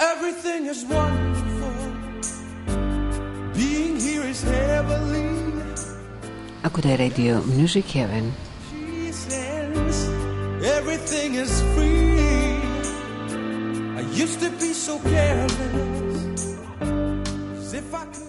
Everything is wonderful. Being here is heavenly. Ακούτε Radio Music Heaven. Pieces. Everything is free. I used to be so careless. As if I couldn't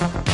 you.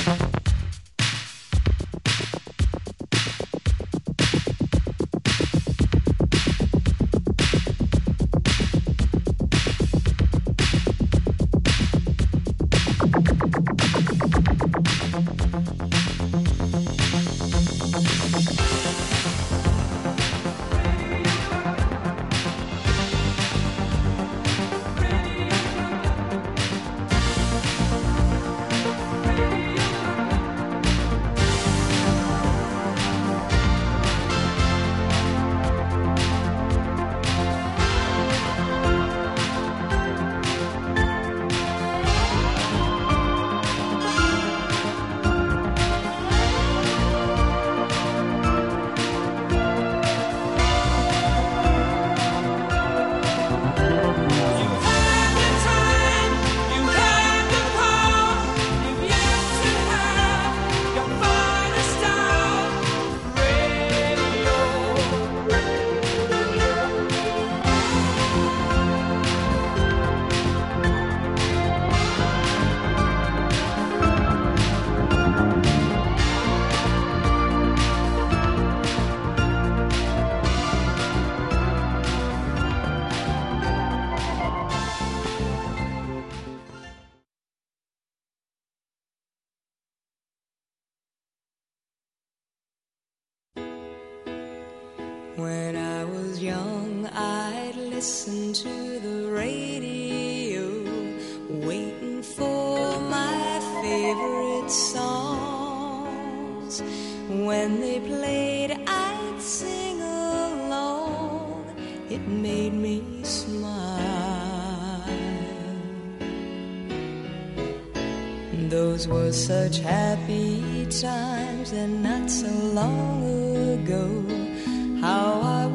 Those were such happy times and not so long ago. How I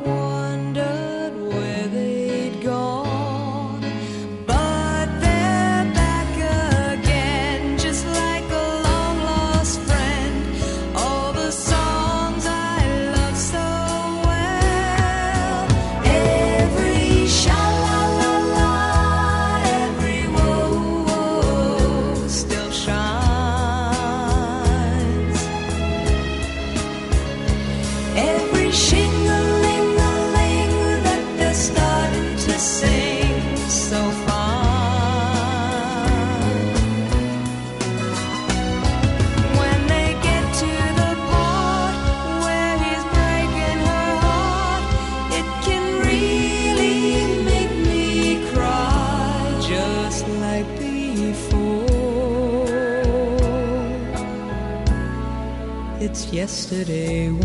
yesterday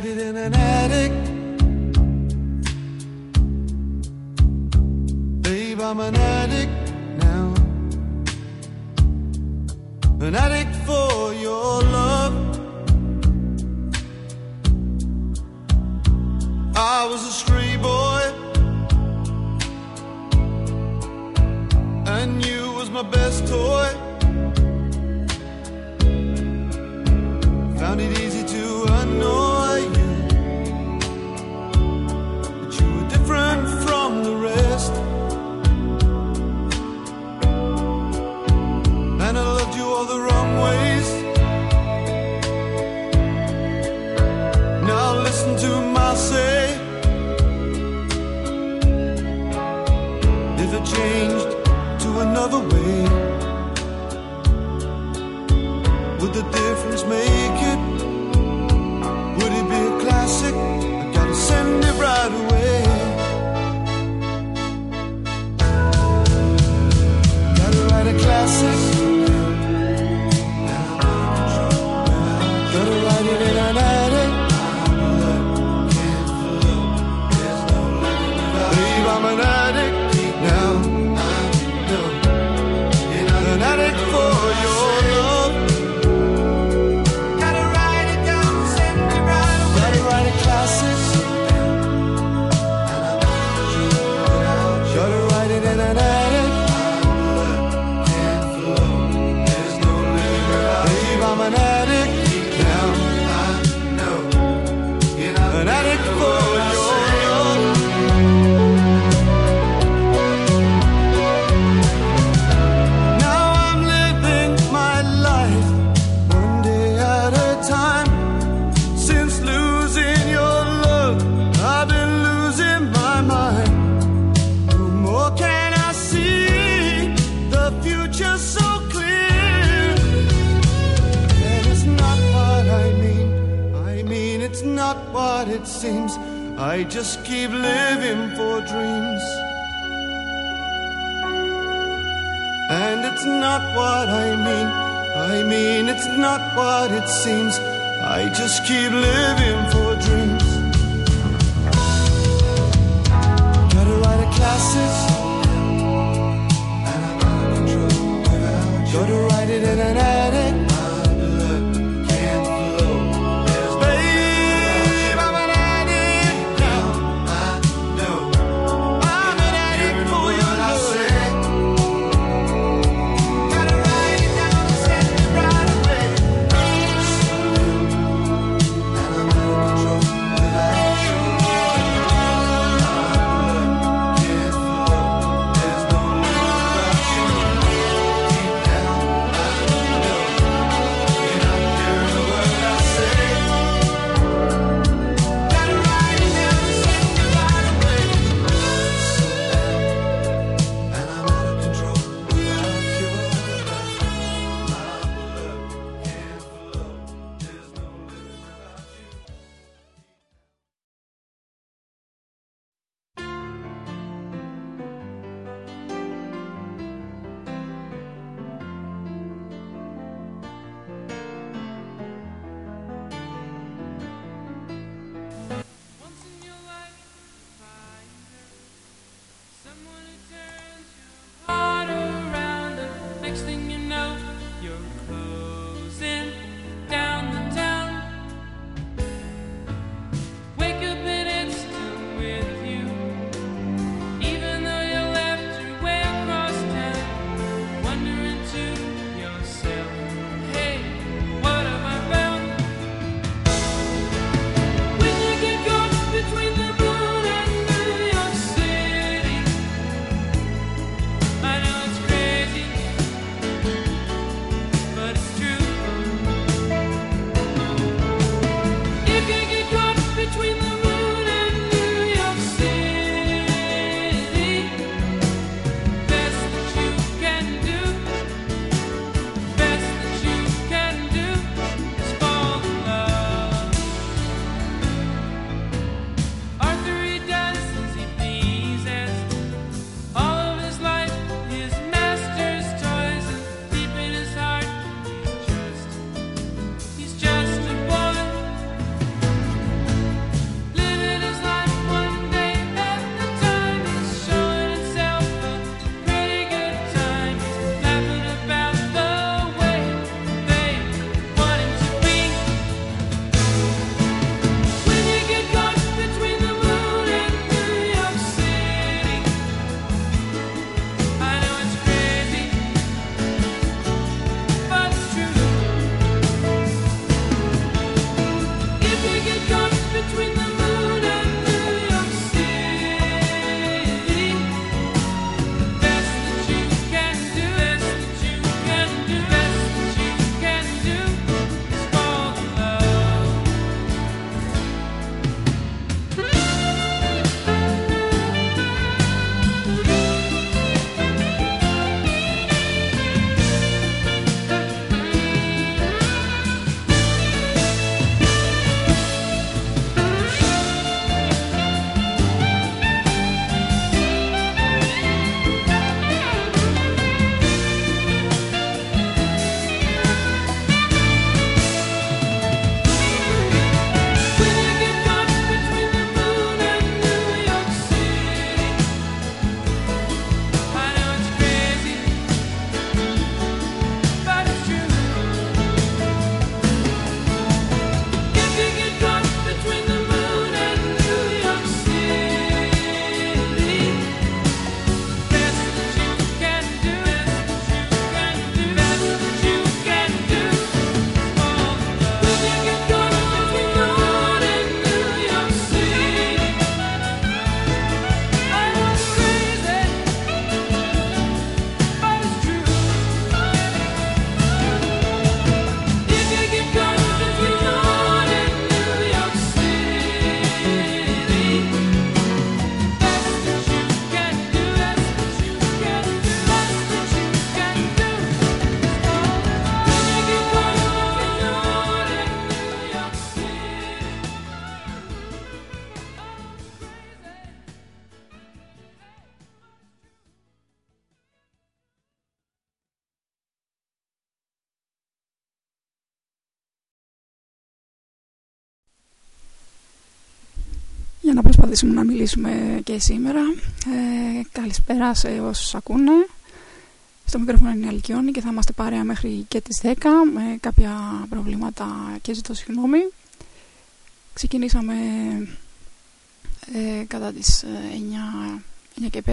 in an attic. Babe, I'm an addict now. An addict for your love. I was a street boy. And you was my best toy. I just keep living for dreams. And it's not what I mean, I mean, it's not what it seems. I just keep living for dreams. Για να προσπαθήσουμε να μιλήσουμε και σήμερα. Ε, καλησπέρα σε όσους ακούνε. Στο μικρόφωνο είναι η Αλκιόνη και θα είμαστε παρέα μέχρι και τις 10 με κάποια προβλήματα και ζητώ συγγνώμη. Ξεκινήσαμε ε, κατά τις 9, 9 και 5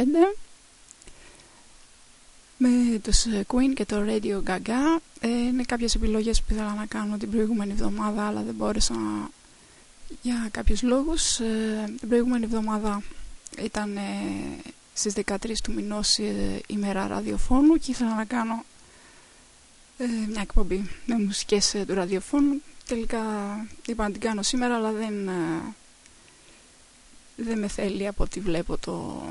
με τους Queen και το Radio Gaga. Ε, είναι κάποιες επιλογές που ήθελα να κάνω την προηγούμενη εβδομάδα αλλά δεν μπόρεσα για κάποιους λόγους. Ε, την προηγούμενη εβδομάδα ήταν ε, στις 13 του μηνός ε, ημέρα ραδιοφώνου και ήθελα να κάνω ε, μια εκπομπή με μουσικές ε, του ραδιοφώνου. Τελικά είπα να την κάνω σήμερα αλλά δεν, ε, δεν με θέλει από ό,τι βλέπω το,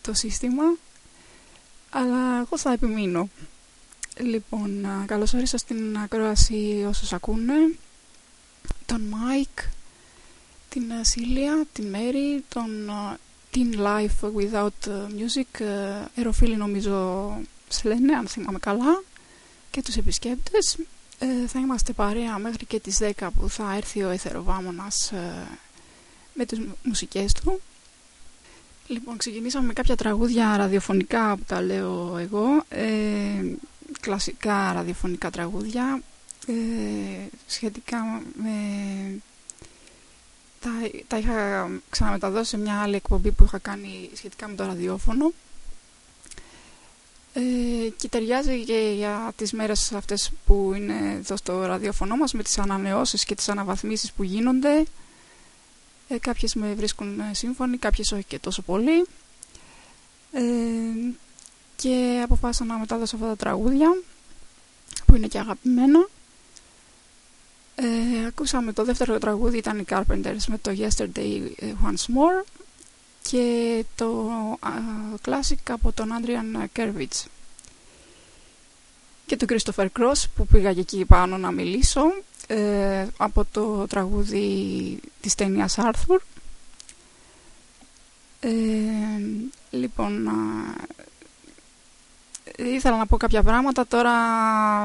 το σύστημα. Αλλά εγώ θα επιμείνω. Λοιπόν, καλώς όρισα στην ακρόαση όσους ακούνε τον Μάικ, την Σίλια, την Μέρι, τον την Life Without Music, Ερωφίλη νομίζω σε λένε αν θυμάμαι καλά, και τους επισκέπτες. Ε, θα είμαστε παρέα μέχρι και τις 10 που θα έρθει ο Αιθεροβάμωνας ε, με τις μουσικές του. Λοιπόν, ξεκινήσαμε με κάποια τραγούδια ραδιοφωνικά που τα λέω εγώ, ε, κλασικά ραδιοφωνικά τραγούδια ε, σχετικά με... Τα, τα είχα ξαναμεταδώσει σε μια άλλη εκπομπή που είχα κάνει σχετικά με το ραδιόφωνο. Ε, και ταιριάζει και για τις μέρες αυτές που είναι εδώ στο ραδιόφωνο μας με τις ανανεώσεις και τις αναβαθμίσεις που γίνονται. Ε, κάποιες με βρίσκουν σύμφωνοι, κάποιες όχι και τόσο πολύ. Ε, και αποφάσισα να μετάδωσω αυτά τα τραγούδια που είναι και αγαπημένα ε, ακούσαμε το δεύτερο τραγούδι ήταν οι Carpenters με το Yesterday ε, Once More και το classic από τον Adrian Kervitz. Και τον Christopher Cross που πήγα και εκεί πάνω να μιλήσω ε, από το τραγούδι της ταινίας Arthur. Ε, λοιπόν ήθελα να πω κάποια πράγματα. Τώρα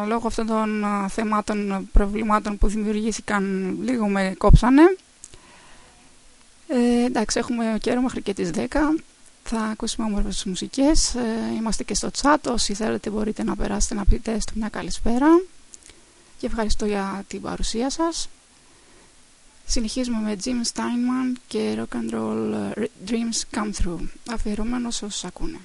λόγω αυτών των θεμάτων προβλημάτων που δημιουργήθηκαν λίγο με κόψανε. Ε, εντάξει έχουμε καιρό μέχρι και τις 10 θα ακούσουμε όμορφες μουσικές. Ε, είμαστε και στο chat. Όσοι θέλετε μπορείτε να περάσετε να πείτε στο μια καλησπέρα. Και ευχαριστώ για την παρουσία σας. Συνεχίζουμε με Jim Steinman και Rock and Roll Dreams Come Through αφιερωμένος όσους ακούνε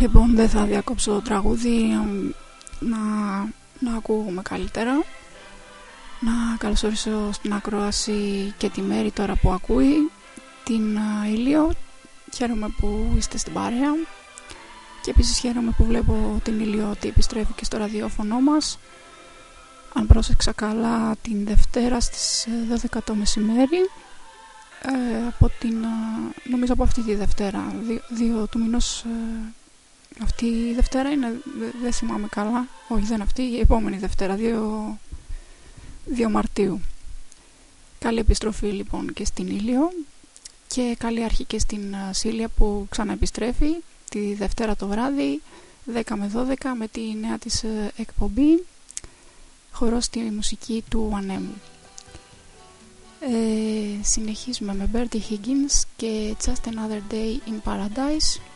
Λοιπόν, δεν θα διακόψω το τραγούδι να, να ακούγουμε καλύτερα. Να καλωσορίσω στην ακρόαση και τη Μέρη τώρα που ακούει την Ηλίο. Χαίρομαι που είστε στην παρέα και επίσης χαίρομαι που βλέπω την Ηλίο ότι επιστρέφει και στο ραδιόφωνο μας. Αν πρόσεξα καλά την Δευτέρα στις 12 το μεσημέρι ε, από την, νομίζω από αυτή τη Δευτέρα, δύο, του μηνός ε, αυτή η Δευτέρα είναι, δεν θυμάμαι καλά, όχι δεν αυτή, η επόμενη Δευτέρα, 2, 2 Μαρτίου. Καλή επιστροφή λοιπόν και στην Ήλιο και καλή αρχή και στην Σίλια που ξαναεπιστρέφει τη Δευτέρα το βράδυ 10 με 12 με τη νέα της ε, εκπομπή χορός στη μουσική του Ανέμου. Ε, συνεχίζουμε με Bertie Higgins και Just Another Day in Paradise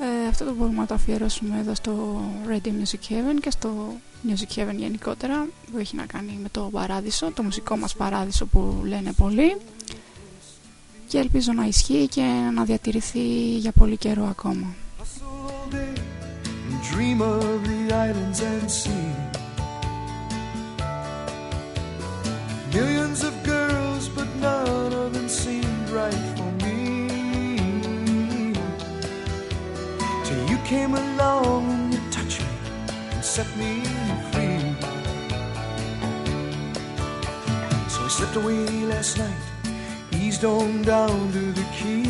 ε, αυτό το μπορούμε να το αφιερώσουμε εδώ στο Radio Music Heaven και στο Music Heaven γενικότερα που έχει να κάνει με το παράδεισο, το μουσικό μας παράδεισο που λένε πολλοί και ελπίζω να ισχύει και να διατηρηθεί για πολύ καιρό ακόμα. Millions of girls but none of them seemed right came along and you touched me and set me free. So I slipped away last night Eased on down to the key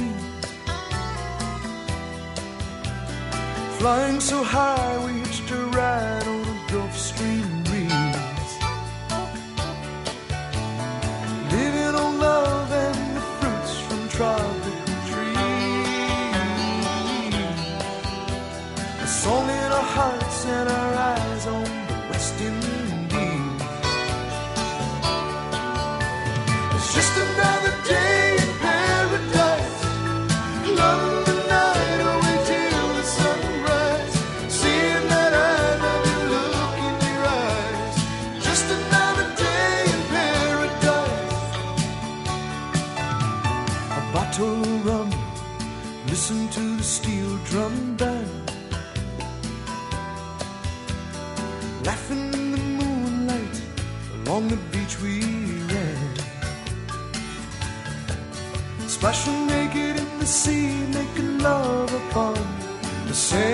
Flying so high we hitched a ride on a Gulf Stream Splashing naked in the sea Making love upon the sand.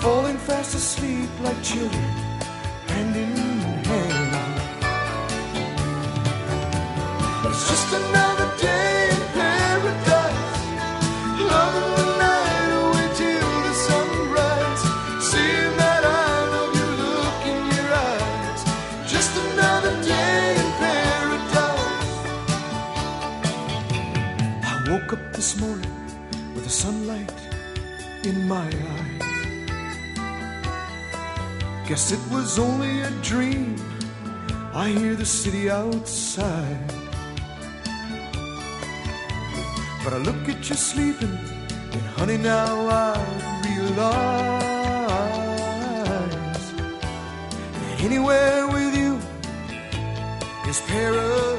Falling fast asleep like children Hand in hand. It's just another Guess it was only a dream I hear the city outside But I look at you sleeping, and honey, now I realize that anywhere with you is paradise.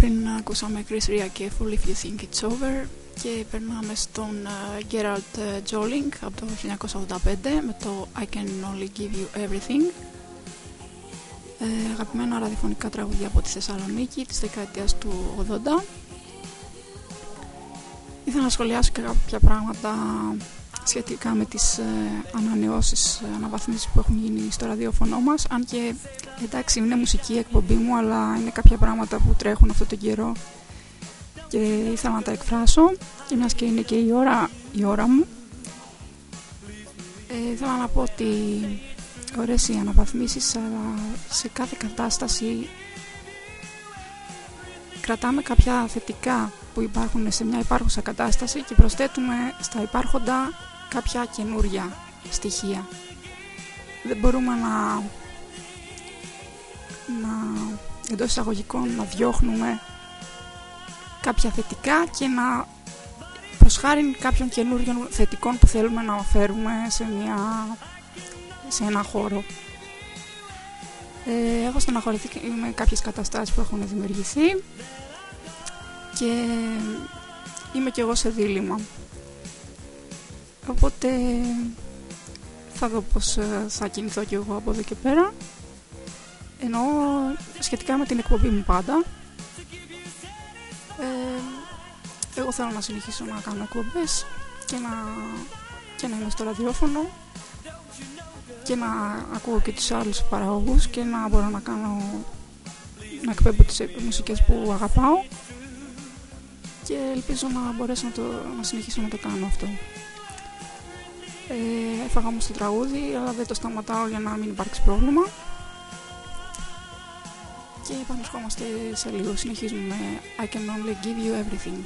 Πριν ακούσαμε Chris Ria και Full If You Think It's Over και περνάμε στον ε, Gerald ε, Joling από το 1985 με το I Can Only Give You Everything. Ε, αγαπημένα ραδιοφωνικά τραγούδια από τη Θεσσαλονίκη της δεκαετίας του 80 Ήθελα να σχολιάσω και κάποια πράγματα σχετικά με τις ε, ανανεώσεις, ε, αναβαθμίσεις που έχουν γίνει στο ραδιόφωνο μας. Αν και εντάξει είναι μουσική η εκπομπή μου αλλά είναι κάποια πράγματα που τρέχουν αυτόν τον καιρό και ήθελα να τα εκφράσω. Και μιας και είναι και η ώρα, η ώρα μου ε, ήθελα να πω ότι ωραίες οι αναβαθμίσεις αλλά σε κάθε κατάσταση κρατάμε κάποια θετικά που υπάρχουν σε μια υπάρχουσα κατάσταση και προσθέτουμε στα υπάρχοντα κάποια καινούρια στοιχεία. Δεν μπορούμε να, να εντός εισαγωγικών να διώχνουμε κάποια θετικά και να προς χάρη κάποιων καινούριων θετικών που θέλουμε να φέρουμε σε, μια, σε ένα χώρο. Ε, έχω στεναχωρηθεί και με κάποιες καταστάσεις που έχουν δημιουργηθεί και είμαι και εγώ σε δίλημα. Οπότε θα δω πως ε, θα κινηθώ κι εγώ από εδώ και πέρα. Ενώ σχετικά με την εκπομπή μου πάντα. Ε, εγώ θέλω να συνεχίσω να κάνω εκπομπές και να, και να είμαι στο ραδιόφωνο και να ακούω και τους άλλους παραγωγούς και να μπορώ να κάνω να εκπέμπω τις μουσικές που αγαπάω. Και ελπίζω να μπορέσω να, το, να συνεχίσω να το κάνω αυτό. Ε, έφαγα όμως το τραγούδι, αλλά δεν το σταματάω για να μην υπάρξει πρόβλημα. Και επανερχόμαστε σε λίγο. Συνεχίζουμε I can only give you everything.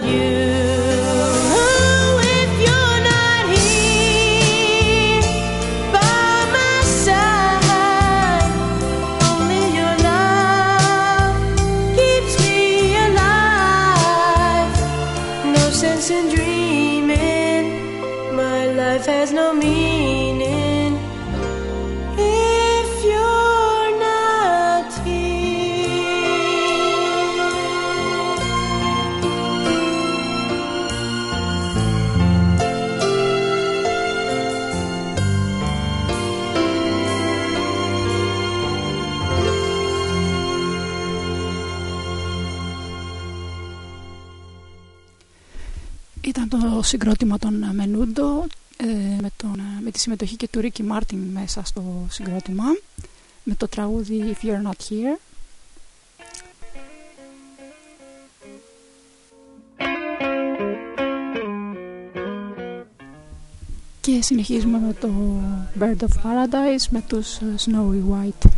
you. συγκρότημα των Μενούντο ε, με, τον, ε, με τη συμμετοχή και του Ρίκι Μάρτιν μέσα στο συγκρότημα με το τραγούδι If You're Not Here. Και συνεχίζουμε με το Bird of Paradise με τους ε, Snowy White.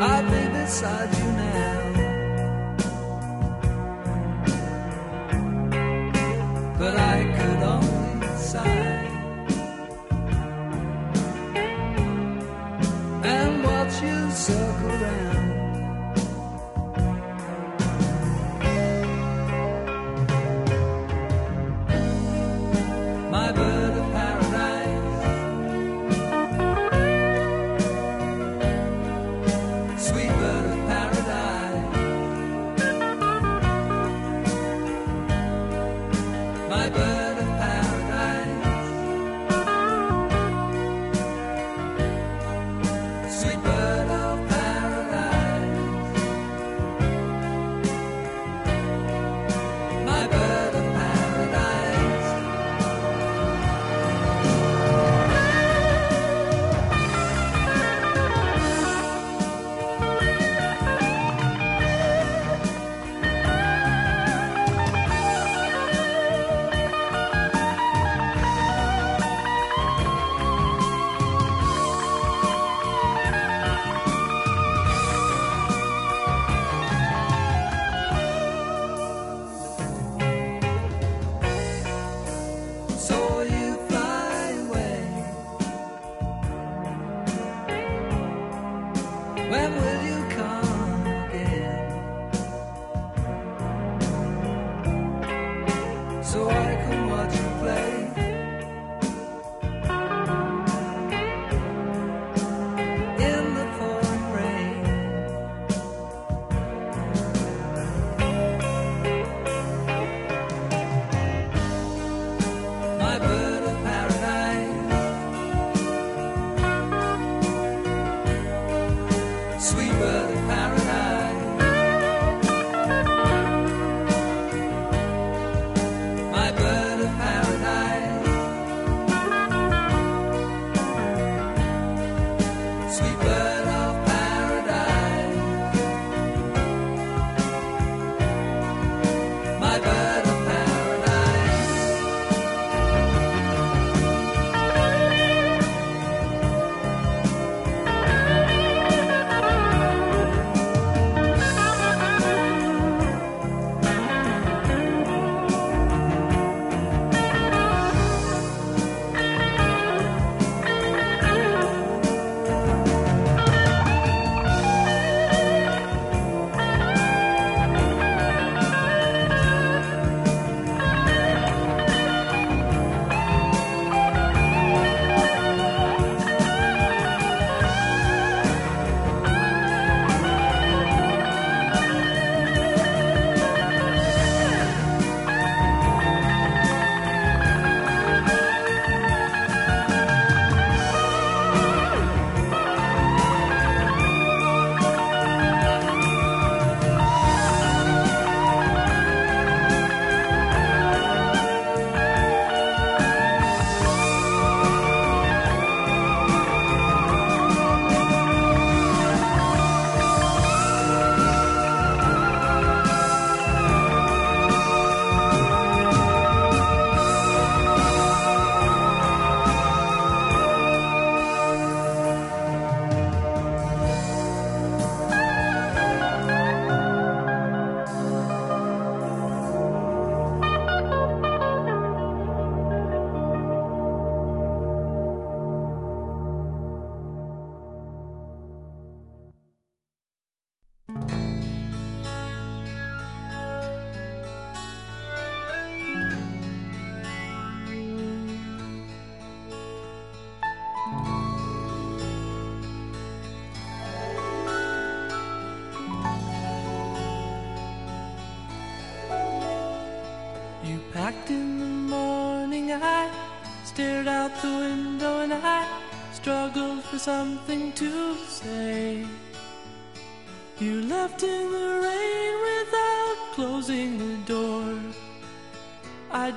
I'll be beside you.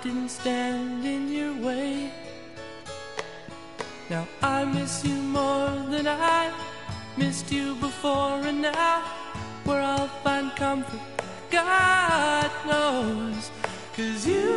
Didn't stand in your way. Now I miss you more than I missed you before, and now where I'll find comfort, God knows. Cause you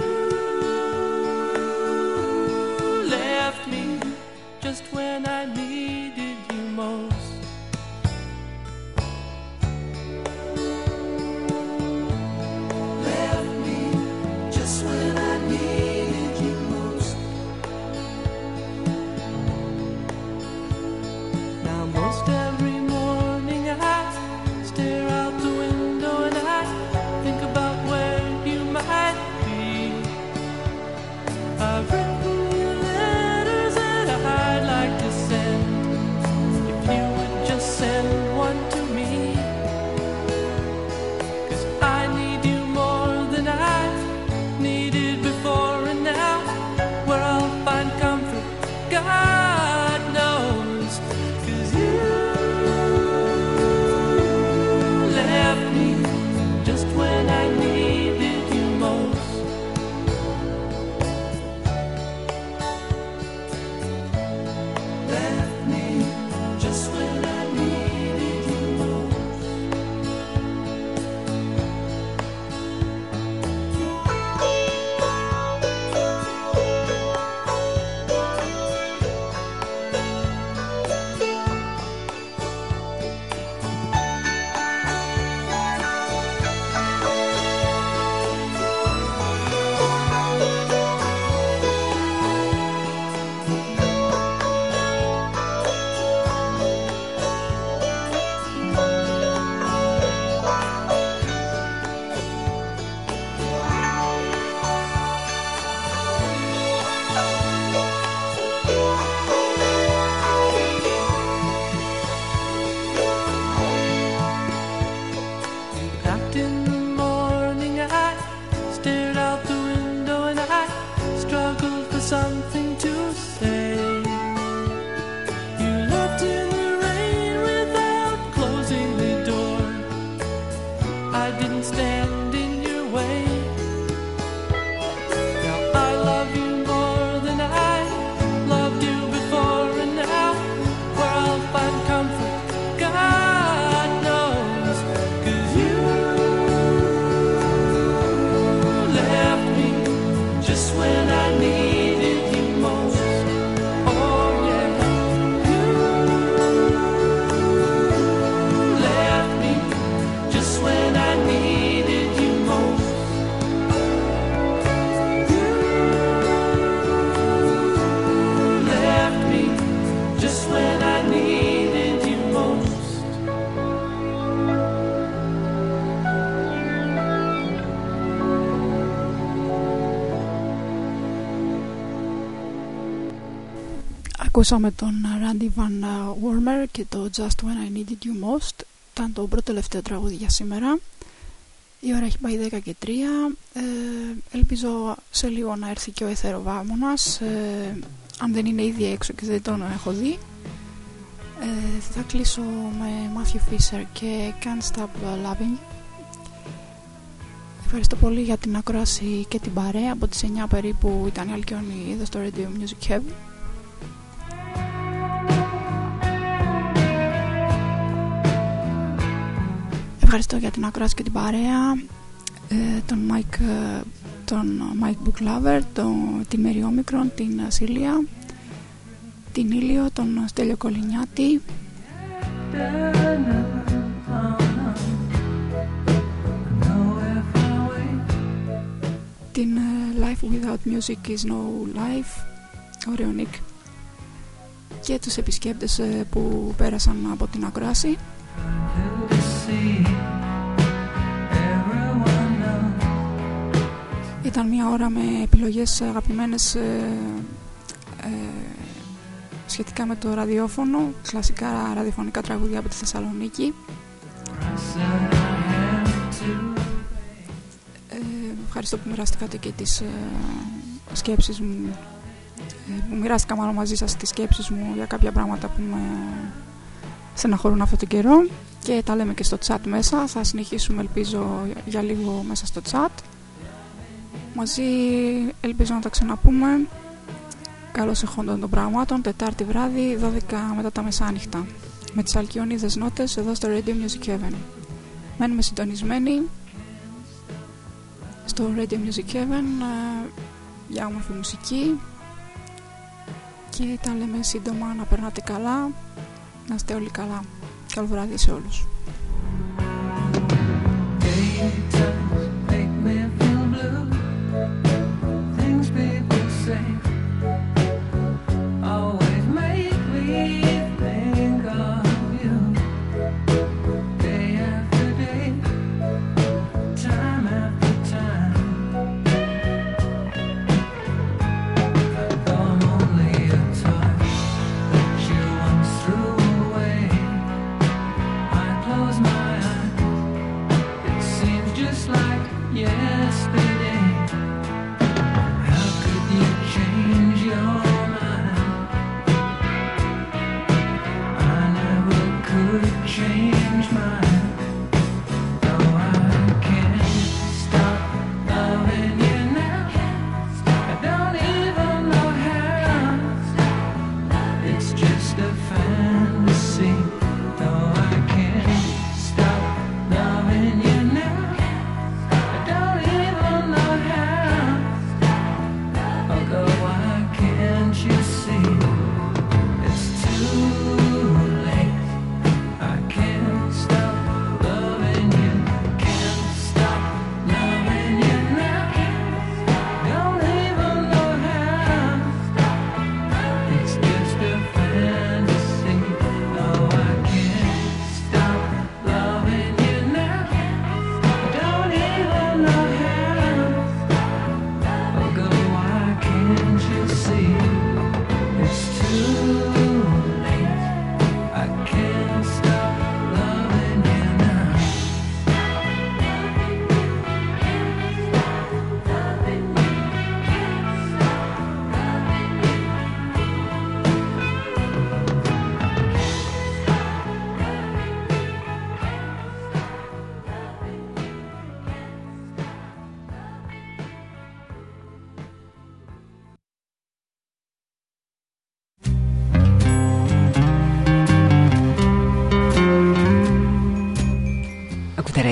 Ακούσαμε τον Randy Van Warmer και το Just When I Needed You Most. Ήταν το πρώτο τελευταίο τραγούδι για σήμερα. Η ώρα έχει πάει 10 και 3. Ε, ελπίζω σε λίγο να έρθει και ο εθεροβάμωνας. Ε, αν δεν είναι ήδη έξω και δεν τον έχω δει. Ε, θα κλείσω με Matthew Fisher και Can't Stop Loving. Ευχαριστώ πολύ για την ακρόαση και την παρέα. Από τις 9 περίπου ήταν η Αλκιόνη εδώ στο Radio Music Heaven. Ευχαριστώ για την ακρόαση και την παρέα. Ε, τον Mike, ε, τον Mike Booklover, τον, τη Μέρη Όμικρον, την Σίλια, την Ήλιο, τον Στέλιο Κολυνιάτη. Την ε, Life Without Music is No Life, ωραίο Nick. Και τους επισκέπτες ε, που πέρασαν από την ακρόαση. Ήταν μια ώρα με επιλογές αγαπημένες ε, ε, σχετικά με το ραδιόφωνο, κλασικά ραδιοφωνικά τραγούδια από τη Θεσσαλονίκη. Ε, ευχαριστώ που μοιραστήκατε και τις ε, σκέψεις μου. Ε, που μοιράστηκα μάλλον μαζί σας τις σκέψεις μου για κάποια πράγματα που με στεναχωρούν αυτόν τον καιρό. Και τα λέμε και στο chat μέσα. Θα συνεχίσουμε ελπίζω για λίγο μέσα στο chat μαζί ελπίζω να τα ξαναπούμε. Καλώς εχόντων των πραγμάτων Τετάρτη βράδυ 12 μετά τα μεσάνυχτα. Με τις αλκιονίδες νότες εδώ στο Radio Music Heaven. Μένουμε συντονισμένοι στο Radio Music Heaven ε, για όμορφη μουσική. Και τα λέμε σύντομα να περνάτε καλά να είστε όλοι καλά. Καλό βράδυ σε όλους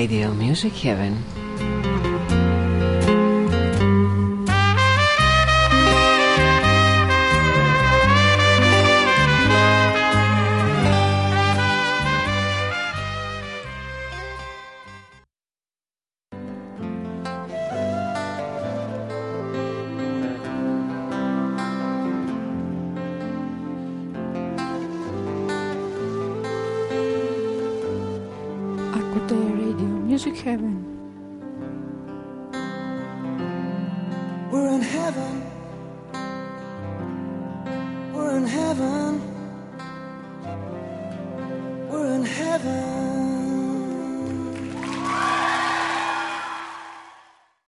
Radio Music Heaven.